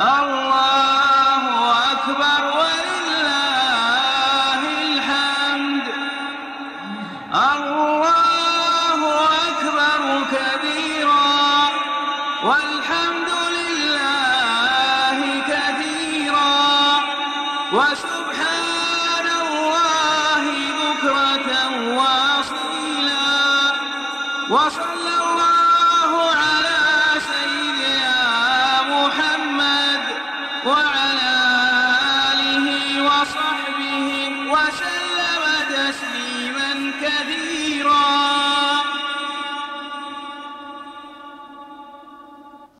الله أكبر ولله الحمد. الله أكبر كبيرا والحمد لله كثيرا. وسبحان الله بكرة وأصيلا. وصلى وعلى